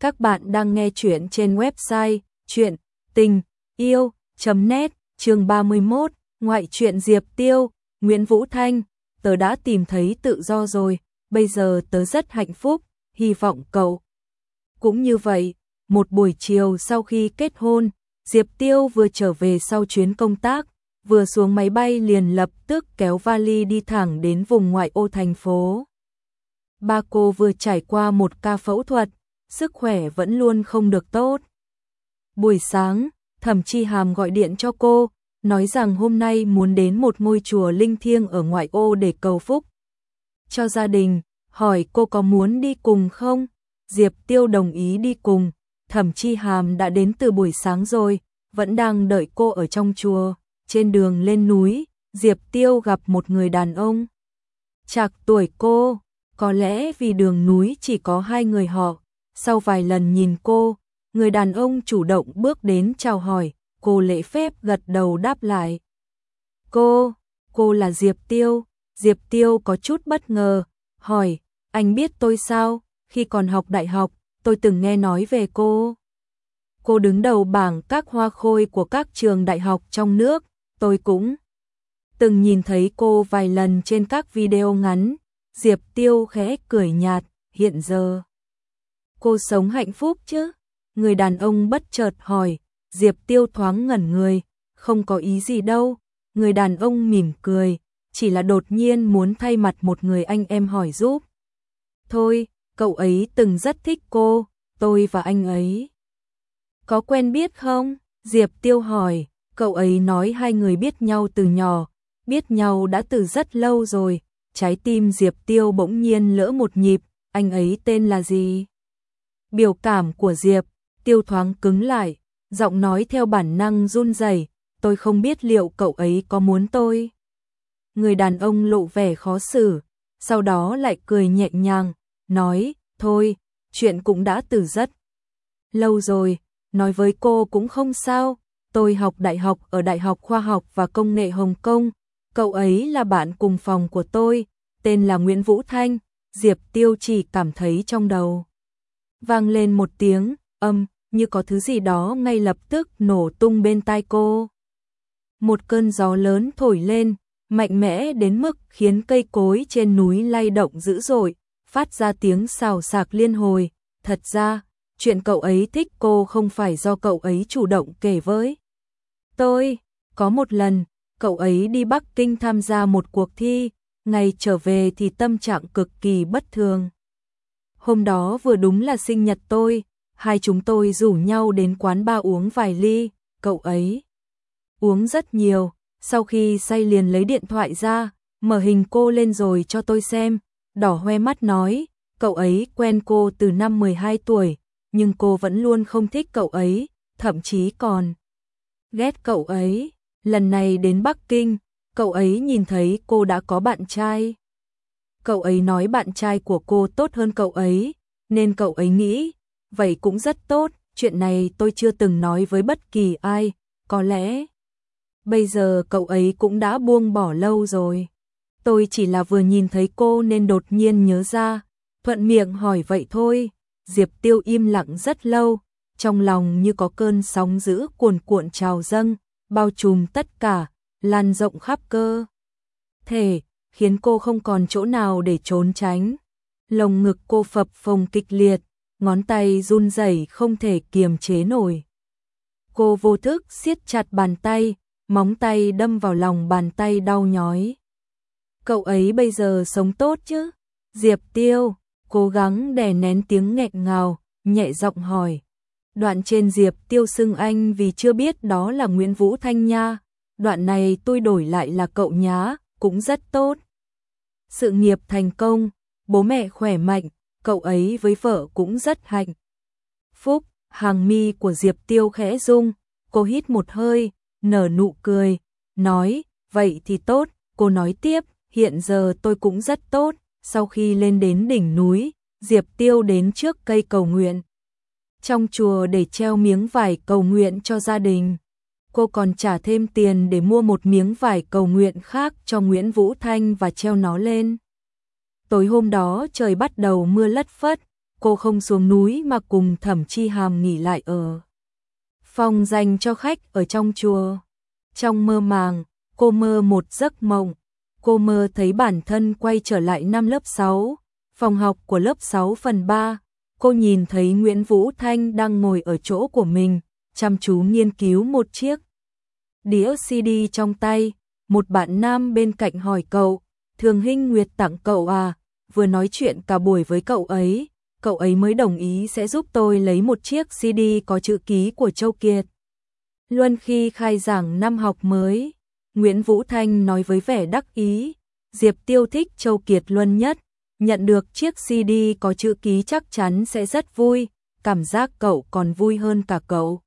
Các bạn đang nghe chuyện trên website chuyện tình yêu.net chương 31, ngoại truyện Diệp Tiêu, Nguyễn Vũ Thanh, tớ đã tìm thấy tự do rồi, bây giờ tớ rất hạnh phúc, hy vọng cậu. Cũng như vậy, một buổi chiều sau khi kết hôn, Diệp Tiêu vừa trở về sau chuyến công tác, vừa xuống máy bay liền lập tức kéo vali đi thẳng đến vùng ngoại ô thành phố. Ba cô vừa trải qua một ca phẫu thuật, sức khỏe vẫn luôn không được tốt. Buổi sáng, Thẩm Chi Hàm gọi điện cho cô, nói rằng hôm nay muốn đến một ngôi chùa linh thiêng ở ngoại ô để cầu phúc. Cho gia đình, hỏi cô có muốn đi cùng không? Diệp Tiêu đồng ý đi cùng, Thẩm Chi Hàm đã đến từ buổi sáng rồi, vẫn đang đợi cô ở trong chùa. Trên đường lên núi, Diệp Tiêu gặp một người đàn ông. Chạc tuổi cô, có lẽ vì đường núi chỉ có hai người họ, sau vài lần nhìn cô, người đàn ông chủ động bước đến chào hỏi, cô lễ phép gật đầu đáp lại. Cô, cô là Diệp Tiêu, Diệp Tiêu có chút bất ngờ, hỏi, anh biết tôi sao, khi còn học đại học, tôi từng nghe nói về cô. Cô đứng đầu bảng các hoa khôi của các trường đại học trong nước, tôi cũng từng nhìn thấy cô vài lần trên các video ngắn, Diệp Tiêu khẽ cười nhạt, hiện giờ. Cô sống hạnh phúc chứ? Người đàn ông bất chợt hỏi, Diệp Tiêu thoáng ngẩn người, không có ý gì đâu. Người đàn ông mỉm cười, chỉ là đột nhiên muốn thay mặt một người anh em hỏi giúp. Thôi, cậu ấy từng rất thích cô, tôi và anh ấy. Có quen biết không? Diệp Tiêu hỏi, cậu ấy nói hai người biết nhau từ nhỏ, biết nhau đã từ rất lâu rồi, trái tim Diệp Tiêu bỗng nhiên lỡ một nhịp, anh ấy tên là gì? Biểu cảm của Diệp. Tiêu thoáng cứng lại, giọng nói theo bản năng run rẩy, tôi không biết liệu cậu ấy có muốn tôi. Người đàn ông lộ vẻ khó xử, sau đó lại cười nhẹ nhàng, nói, thôi, chuyện cũng đã từ rất lâu rồi, nói với cô cũng không sao, tôi học đại học ở Đại học Khoa học và Công nghệ Hồng Kông, cậu ấy là bạn cùng phòng của tôi, tên là Nguyễn Vũ Thanh, Diệp Tiêu chỉ cảm thấy trong đầu. Vang lên một tiếng, âm, như có thứ gì đó ngay lập tức nổ tung bên tai cô. Một cơn gió lớn thổi lên, mạnh mẽ đến mức khiến cây cối trên núi lay động dữ dội, phát ra tiếng xào xạc liên hồi. Thật ra, chuyện cậu ấy thích cô không phải do cậu ấy chủ động kể với. Tôi, có một lần, cậu ấy đi Bắc Kinh tham gia một cuộc thi, ngày trở về thì tâm trạng cực kỳ bất thường. Hôm đó vừa đúng là sinh nhật tôi, hai chúng tôi rủ nhau đến quán ba uống vài ly, cậu ấy uống rất nhiều, sau khi say liền lấy điện thoại ra, mở hình cô lên rồi cho tôi xem, đỏ hoe mắt nói, cậu ấy quen cô từ năm 12 tuổi, nhưng cô vẫn luôn không thích cậu ấy, thậm chí còn ghét cậu ấy. Lần này đến Bắc Kinh, cậu ấy nhìn thấy cô đã có bạn trai. Cậu ấy nói bạn trai của cô tốt hơn cậu ấy, nên cậu ấy nghĩ, vậy cũng rất tốt, chuyện này tôi chưa từng nói với bất kỳ ai, có lẽ bây giờ cậu ấy cũng đã buông bỏ lâu rồi. Tôi chỉ là vừa nhìn thấy cô nên đột nhiên nhớ ra, thuận miệng hỏi vậy thôi. Diệp Tiêu im lặng rất lâu, trong lòng như có cơn sóng dữ cuồn cuộn trào dâng, bao trùm tất cả, lan rộng khắp cơ. Thể, khiến cô không còn chỗ nào để trốn tránh. Lồng ngực cô phập phồng kịch liệt, ngón tay run rẩy không thể kiềm chế nổi. Cô vô thức siết chặt bàn tay, móng tay đâm vào lòng bàn tay đau nhói. Cậu ấy bây giờ sống tốt chứ? Diệp Tiêu, cố gắng đè nén tiếng nghẹn ngào, nhẹ giọng hỏi. Đoạn trên Diệp Tiêu xưng anh vì chưa biết đó là Nguyễn Vũ Thanh nha. Đoạn này tôi đổi lại là cậu nhá, cũng rất tốt. Sự nghiệp thành công, bố mẹ khỏe mạnh, cậu ấy với vợ cũng rất hạnh. Phúc, hàng mi của Diệp Tiêu khẽ rung, cô hít một hơi, nở nụ cười, nói, vậy thì tốt, cô nói tiếp, hiện giờ tôi cũng rất tốt, sau khi lên đến đỉnh núi, Diệp Tiêu đến trước cây cầu nguyện. Trong chùa để treo miếng vải cầu nguyện cho gia đình. Cô còn trả thêm tiền để mua một miếng vải cầu nguyện khác cho Nguyễn Vũ Thanh và treo nó lên. Tối hôm đó trời bắt đầu mưa lất phất, cô không xuống núi mà cùng Thẩm Chi Hàm nghỉ lại ở phòng dành cho khách ở trong chùa. Trong mơ màng, cô mơ một giấc mộng, cô mơ thấy bản thân quay trở lại năm lớp 6, phòng học của lớp 6 phần 3. Cô nhìn thấy Nguyễn Vũ Thanh đang ngồi ở chỗ của mình, chăm chú nghiên cứu một chiếc đĩa CD trong tay. Một bạn nam bên cạnh hỏi cậu, Thường Hinh Nguyệt tặng cậu à, vừa nói chuyện cả buổi với cậu ấy, cậu ấy mới đồng ý sẽ giúp tôi lấy một chiếc CD có chữ ký của Châu Kiệt. Luân khi khai giảng năm học mới, Nguyễn Vũ Thanh nói với vẻ đắc ý, Diệp Tiêu thích Châu Kiệt Luân nhất, nhận được chiếc CD có chữ ký chắc chắn sẽ rất vui, cảm giác cậu còn vui hơn cả cậu.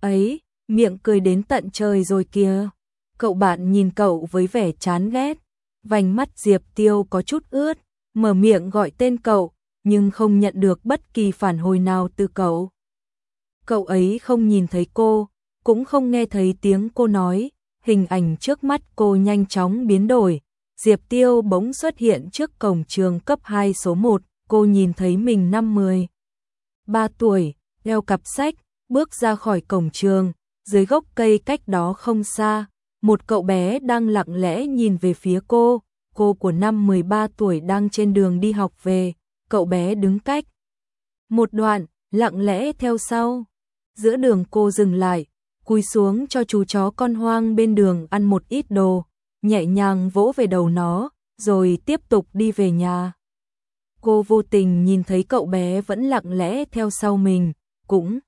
Ấy, miệng cười đến tận trời rồi kìa. Cậu bạn nhìn cậu với vẻ chán ghét, vành mắt Diệp Tiêu có chút ướt, mở miệng gọi tên cậu, nhưng không nhận được bất kỳ phản hồi nào từ cậu. Cậu ấy không nhìn thấy cô, cũng không nghe thấy tiếng cô nói, hình ảnh trước mắt cô nhanh chóng biến đổi. Diệp Tiêu bỗng xuất hiện trước cổng trường cấp 2 số 1, cô nhìn thấy mình năm 10. 3 tuổi, đeo cặp sách, bước ra khỏi cổng trường, dưới gốc cây cách đó không xa, một cậu bé đang lặng lẽ nhìn về phía cô, cô của năm 13 tuổi đang trên đường đi học về, cậu bé đứng cách. Một đoạn, lặng lẽ theo sau. Giữa đường cô dừng lại, cúi xuống cho chú chó con hoang bên đường ăn một ít đồ, nhẹ nhàng vỗ về đầu nó, rồi tiếp tục đi về nhà. Cô vô tình nhìn thấy cậu bé vẫn lặng lẽ theo sau mình, cũng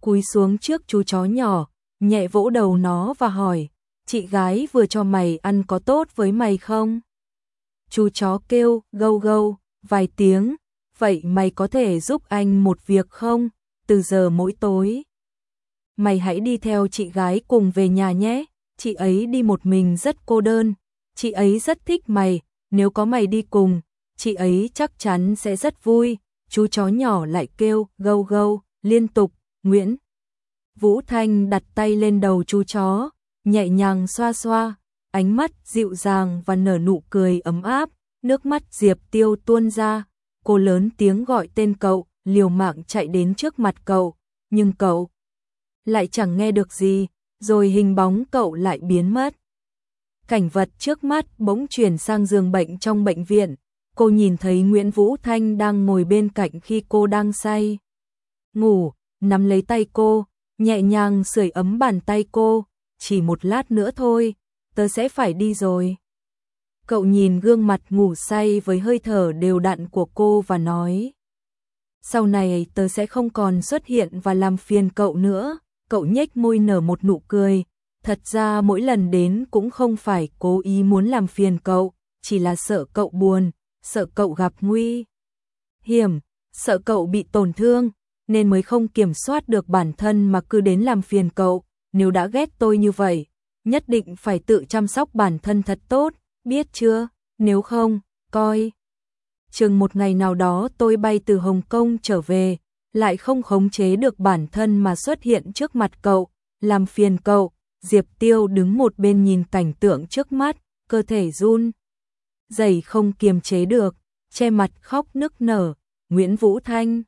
cúi xuống trước chú chó nhỏ, nhẹ vỗ đầu nó và hỏi, chị gái vừa cho mày ăn có tốt với mày không? Chú chó kêu, gâu gâu, vài tiếng, vậy mày có thể giúp anh một việc không? Từ giờ mỗi tối. Mày hãy đi theo chị gái cùng về nhà nhé, chị ấy đi một mình rất cô đơn, chị ấy rất thích mày, nếu có mày đi cùng, chị ấy chắc chắn sẽ rất vui. Chú chó nhỏ lại kêu, gâu gâu, liên tục, Nguyễn. Vũ Thanh đặt tay lên đầu chú chó, nhẹ nhàng xoa xoa, ánh mắt dịu dàng và nở nụ cười ấm áp, nước mắt Diệp Tiêu tuôn ra, cô lớn tiếng gọi tên cậu, liều mạng chạy đến trước mặt cậu, nhưng cậu lại chẳng nghe được gì, rồi hình bóng cậu lại biến mất. Cảnh vật trước mắt bỗng chuyển sang giường bệnh trong bệnh viện, cô nhìn thấy Nguyễn Vũ Thanh đang ngồi bên cạnh khi cô đang say. Ngủ, nắm lấy tay cô, nhẹ nhàng sưởi ấm bàn tay cô, chỉ một lát nữa thôi, tớ sẽ phải đi rồi. Cậu nhìn gương mặt ngủ say với hơi thở đều đặn của cô và nói. Sau này tớ sẽ không còn xuất hiện và làm phiền cậu nữa. Cậu nhếch môi nở một nụ cười. Thật ra mỗi lần đến cũng không phải cố ý muốn làm phiền cậu, chỉ là sợ cậu buồn, sợ cậu gặp nguy hiểm, sợ cậu bị tổn thương, nên mới không kiểm soát được bản thân mà cứ đến làm phiền cậu. Nếu đã ghét tôi như vậy, nhất định phải tự chăm sóc bản thân thật tốt, biết chưa? Nếu không, coi. Chừng một ngày nào đó tôi bay từ Hồng Kông trở về, lại không khống chế được bản thân mà xuất hiện trước mặt cậu, làm phiền cậu. Diệp Tiêu đứng một bên nhìn cảnh tượng trước mắt, cơ thể run. Dày không kiềm chế được, che mặt khóc nức nở, Nguyễn Vũ Thanh.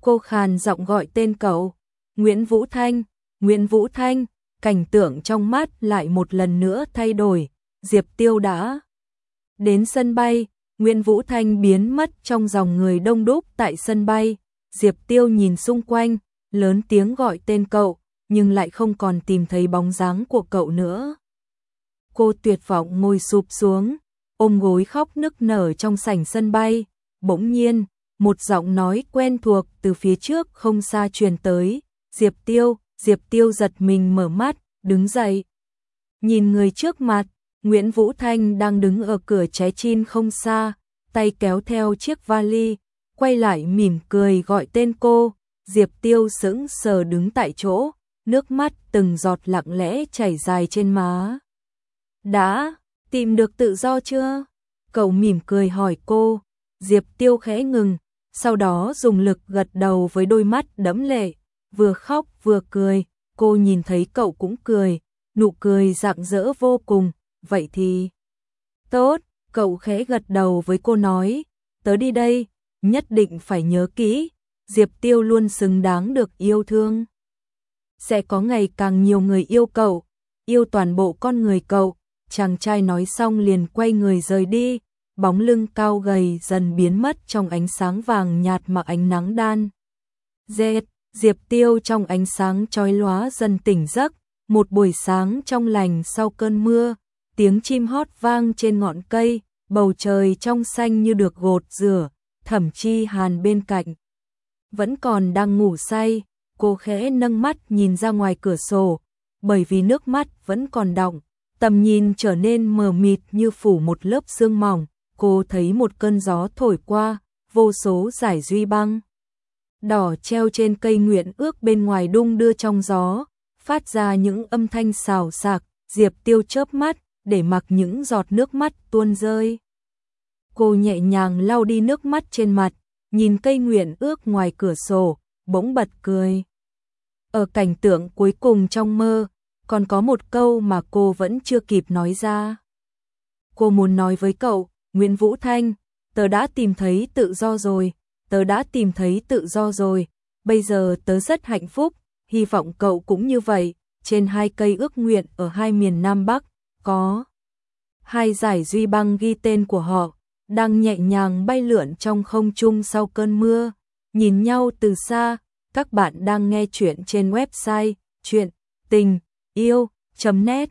Cô khàn giọng gọi tên cậu, Nguyễn Vũ Thanh, Nguyễn Vũ Thanh, cảnh tượng trong mắt lại một lần nữa thay đổi, Diệp Tiêu đã đến sân bay, Nguyễn Vũ Thanh biến mất trong dòng người đông đúc tại sân bay, Diệp Tiêu nhìn xung quanh, lớn tiếng gọi tên cậu, nhưng lại không còn tìm thấy bóng dáng của cậu nữa. Cô tuyệt vọng ngồi sụp xuống, ôm gối khóc nức nở trong sảnh sân bay, bỗng nhiên, một giọng nói quen thuộc từ phía trước không xa truyền tới, Diệp Tiêu, Diệp Tiêu giật mình mở mắt, đứng dậy. Nhìn người trước mặt, Nguyễn Vũ Thanh đang đứng ở cửa trái chin không xa, tay kéo theo chiếc vali, quay lại mỉm cười gọi tên cô, Diệp Tiêu sững sờ đứng tại chỗ, nước mắt từng giọt lặng lẽ chảy dài trên má. Đã, tìm được tự do chưa? Cậu mỉm cười hỏi cô, Diệp Tiêu khẽ ngừng, sau đó dùng lực gật đầu với đôi mắt đẫm lệ, vừa khóc vừa cười, cô nhìn thấy cậu cũng cười, nụ cười rạng rỡ vô cùng, vậy thì... Tốt, cậu khẽ gật đầu với cô nói, tớ đi đây, nhất định phải nhớ kỹ, Diệp Tiêu luôn xứng đáng được yêu thương. Sẽ có ngày càng nhiều người yêu cậu, yêu toàn bộ con người cậu. Chàng trai nói xong liền quay người rời đi, bóng lưng cao gầy dần biến mất trong ánh sáng vàng nhạt mặc ánh nắng đan. Dệt, Diệp Tiêu trong ánh sáng chói lóa dần tỉnh giấc, một buổi sáng trong lành sau cơn mưa, tiếng chim hót vang trên ngọn cây, bầu trời trong xanh như được gột rửa, thẩm chi hàn bên cạnh. Vẫn còn đang ngủ say, cô khẽ nâng mắt nhìn ra ngoài cửa sổ, bởi vì nước mắt vẫn còn đọng, tầm nhìn trở nên mờ mịt như phủ một lớp sương mỏng, cô thấy một cơn gió thổi qua, vô số giải duy băng. Đỏ treo trên cây nguyện ước bên ngoài đung đưa trong gió, phát ra những âm thanh xào xạc, Diệp Tiêu chớp mắt, để mặc những giọt nước mắt tuôn rơi. Cô nhẹ nhàng lau đi nước mắt trên mặt, nhìn cây nguyện ước ngoài cửa sổ, bỗng bật cười. Ở cảnh tượng cuối cùng trong mơ, còn có một câu mà cô vẫn chưa kịp nói ra. Cô muốn nói với cậu, Nguyễn Vũ Thanh, tớ đã tìm thấy tự do rồi, tớ đã tìm thấy tự do rồi, bây giờ tớ rất hạnh phúc, hy vọng cậu cũng như vậy, trên hai cây ước nguyện ở hai miền Nam Bắc, có hai giải duy băng ghi tên của họ, đang nhẹ nhàng bay lượn trong không trung sau cơn mưa, nhìn nhau từ xa, các bạn đang nghe chuyện trên website chuyện tình yêu.net